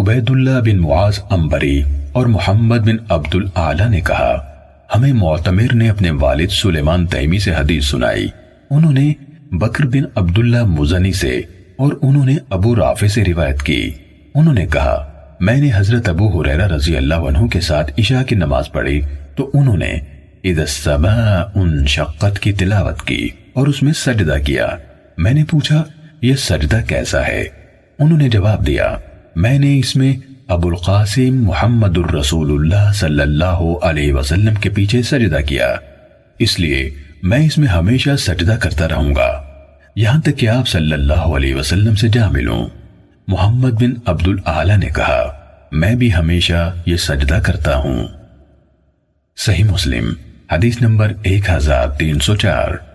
عبید اللہ بن معاذ امبری اور محمد بن عبد العلا نے کہا، ہمیں معتمر نے اپنے والد سلیمان تیمی سے حدیث سنائی۔ انہوں نے بکر بن عبداللہ مزنی سے اور انہوں نے ابو رافع سے روایت کی۔ انہوں نے کہا، میں نے حضرت ابو حریرہ رضی اللہ عنہ کے ساتھ عشاء کی نماز پڑھی، تو انہوں نے اذا السماء انشقت کی تلاوت کی اور اس میں سجدہ کیا۔ میں نے پوچھا، یہ سجدہ کیسا ہے؟ انہوں نے جواب دیا میں نے اس میں ابو القاسم محمد الرسول اللہ صلی اللہ علیہ وسلم کے پیچھے سجدہ کیا۔ اس لیے میں اس میں ہمیشہ سجدہ کرتا رہوں گا۔ یہاں تک کہ آپ صلی اللہ علیہ وسلم سے جا ملوں۔ محمد بن عبد العلا نے کہا، میں بھی ہمیشہ یہ سجدہ کرتا ہوں۔ صحیح مسلم، حدیث نمبر ایک ہزار تین سو چار۔